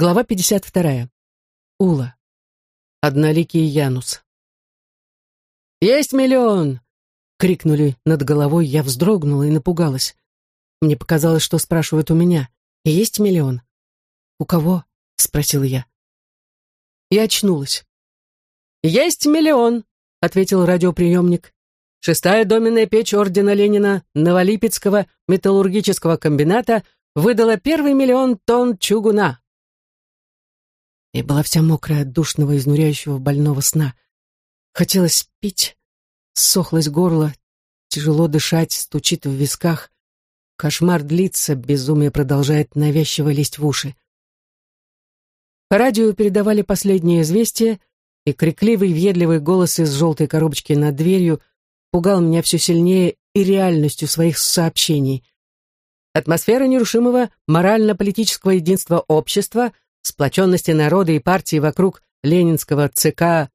Глава 52. Ула. Одноликий Янус. «Есть миллион!» — крикнули над головой, я вздрогнула и напугалась. Мне показалось, что спрашивают у меня. «Есть миллион?» «У кого?» — спросила я. Я очнулась. «Есть миллион!» — ответил радиоприемник. Шестая доменная печь ордена Ленина Новолипецкого металлургического комбината выдала первый миллион тонн чугуна. Я была вся мокрая от душного, изнуряющего больного сна. Хотелось пить, сохлось горло, тяжело дышать, стучит в висках. Кошмар длится, безумие продолжает навязчиво лезть в уши. По радио передавали последнее известие, и крикливый, въедливый голос из желтой коробочки над дверью пугал меня все сильнее и реальностью своих сообщений. Атмосфера нерушимого морально-политического единства общества — сплоченности народа и партии вокруг ленинского ЦК,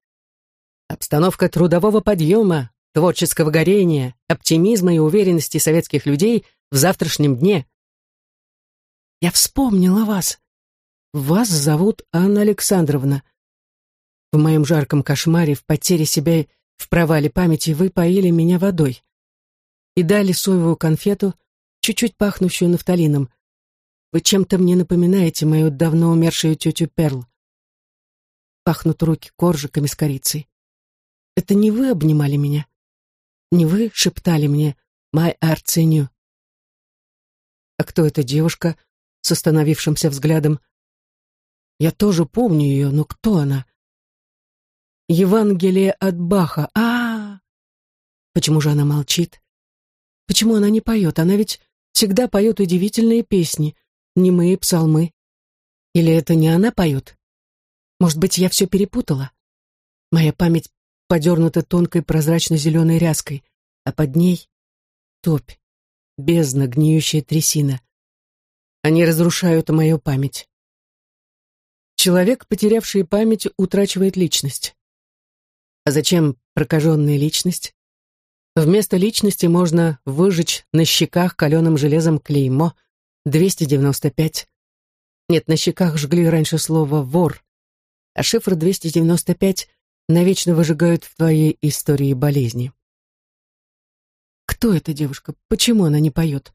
обстановка трудового подъема, творческого горения, оптимизма и уверенности советских людей в завтрашнем дне. Я вспомнила вас. Вас зовут Анна Александровна. В моем жарком кошмаре, в потере себя, в провале памяти вы поили меня водой и дали соевую конфету, чуть-чуть пахнущую нафталином, вы чем-то мне напоминаете мою давно умершую тетю Перл. Пахнут руки коржиками с корицей. Это не вы обнимали меня? Не вы шептали мне «My Arsenio»? А кто эта девушка с остановившимся взглядом? Я тоже помню ее, но кто она? Евангелие от Баха. А, -а, -а! Почему же она молчит? Почему она не поет? Она ведь всегда поет удивительные песни немые псалмы. Или это не она поет? Может быть, я все перепутала? Моя память подернута тонкой прозрачно-зеленой ряской, а под ней — топь, бездна, гниющая трясина. Они разрушают мою память. Человек, потерявший память, утрачивает личность. А зачем прокаженная личность? Вместо личности можно выжечь на щеках каленым железом клеймо, 295. Нет, на щеках жгли раньше слово «вор», а шифр 295 навечно выжигают в твоей истории болезни. Кто эта девушка? Почему она не поет?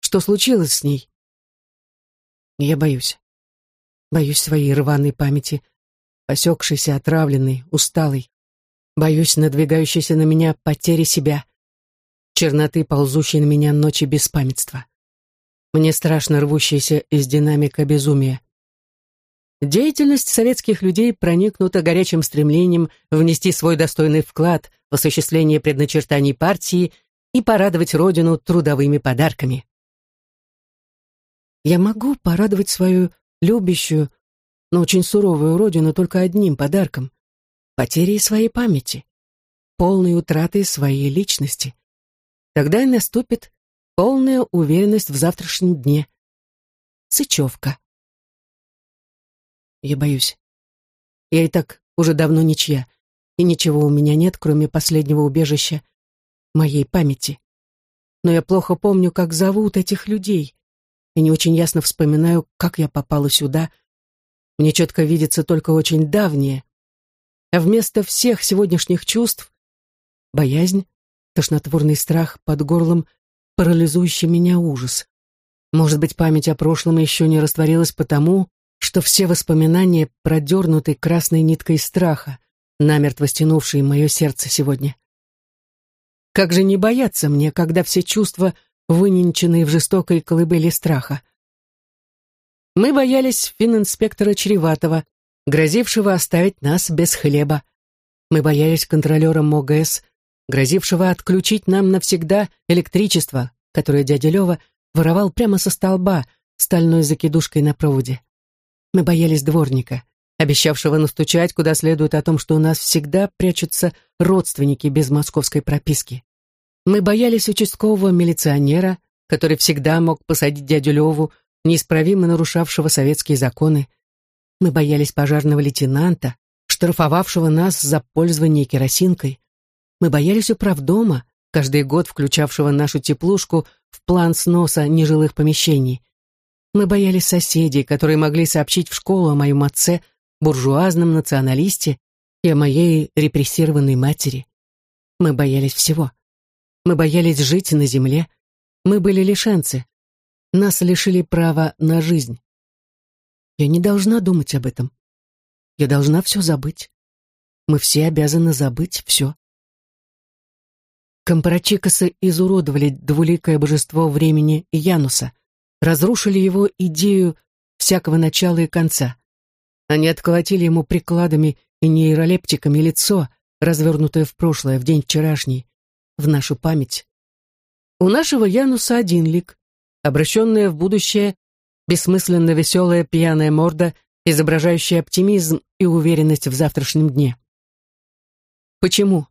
Что случилось с ней? Я боюсь. Боюсь своей рваной памяти, посекшейся, отравленной, усталой. Боюсь надвигающейся на меня потери себя, черноты, ползущей на меня ночи беспамятства. Мне страшно рвущееся из динамика безумия. Деятельность советских людей проникнута горячим стремлением внести свой достойный вклад в осуществление предначертаний партии и порадовать Родину трудовыми подарками. Я могу порадовать свою любящую, но очень суровую Родину только одним подарком — потерей своей памяти, полной утратой своей личности. Тогда и наступит полная уверенность в завтрашнем дне. Сычевка. Я боюсь. Я и так уже давно ничья, и ничего у меня нет, кроме последнего убежища моей памяти. Но я плохо помню, как зовут этих людей, и не очень ясно вспоминаю, как я попала сюда. Мне четко видится только очень давнее. А вместо всех сегодняшних чувств — боязнь, тошнотворный страх под горлом — парализующий меня ужас. Может быть, память о прошлом еще не растворилась потому, что все воспоминания продернуты красной ниткой страха, намертво стянувшей мое сердце сегодня. Как же не бояться мне, когда все чувства выненчены в жестокой колыбели страха? Мы боялись фининспектора Чреватого, грозившего оставить нас без хлеба. Мы боялись контролера МОГС, грозившего отключить нам навсегда электричество, которое дядя Лева воровал прямо со столба стальной закидушкой на проводе. Мы боялись дворника, обещавшего настучать куда следует о том, что у нас всегда прячутся родственники без московской прописки. Мы боялись участкового милиционера, который всегда мог посадить дядю Леву, неисправимо нарушавшего советские законы. Мы боялись пожарного лейтенанта, штрафовавшего нас за пользование керосинкой. Мы боялись управдома, каждый год включавшего нашу теплушку в план сноса нежилых помещений. Мы боялись соседей, которые могли сообщить в школу о моем отце, буржуазном националисте и о моей репрессированной матери. Мы боялись всего. Мы боялись жить на земле. Мы были лишенцы. Нас лишили права на жизнь. Я не должна думать об этом. Я должна все забыть. Мы все обязаны забыть все. Компарачикосы изуродовали двуликое божество времени Януса, разрушили его идею всякого начала и конца. Они отколотили ему прикладами и нейролептиками лицо, развернутое в прошлое, в день вчерашний, в нашу память. У нашего Януса один лик, обращенная в будущее, бессмысленно веселая пьяная морда, изображающая оптимизм и уверенность в завтрашнем дне. «Почему?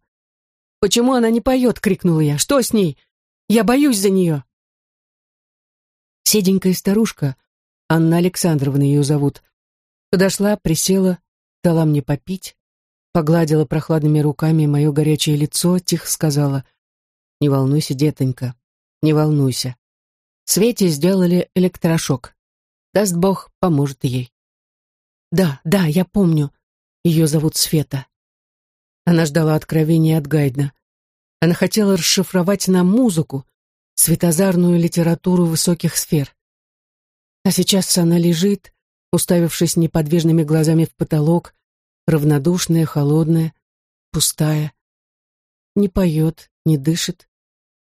Почему она не поет?» — крикнула я. «Что с ней? Я боюсь за нее!» Седенькая старушка, Анна Александровна ее зовут, подошла, присела, дала мне попить, погладила прохладными руками мое горячее лицо, тихо сказала, «Не волнуйся, детонька, не волнуйся. Свете сделали электрошок. Даст Бог, поможет ей». «Да, да, я помню. Ее зовут Света». Она ждала откровения от Гайдна. Она хотела расшифровать нам музыку, светозарную литературу высоких сфер. А сейчас она лежит, уставившись неподвижными глазами в потолок, равнодушная, холодная, пустая. Не поет, не дышит,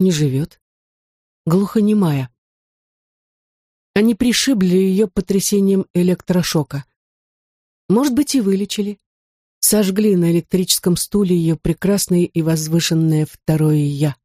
не живет. Глухонемая. Они пришибли ее потрясением электрошока. Может быть, и вылечили сожгли на электрическом стуле ее прекрасное и возвышенное второе «я».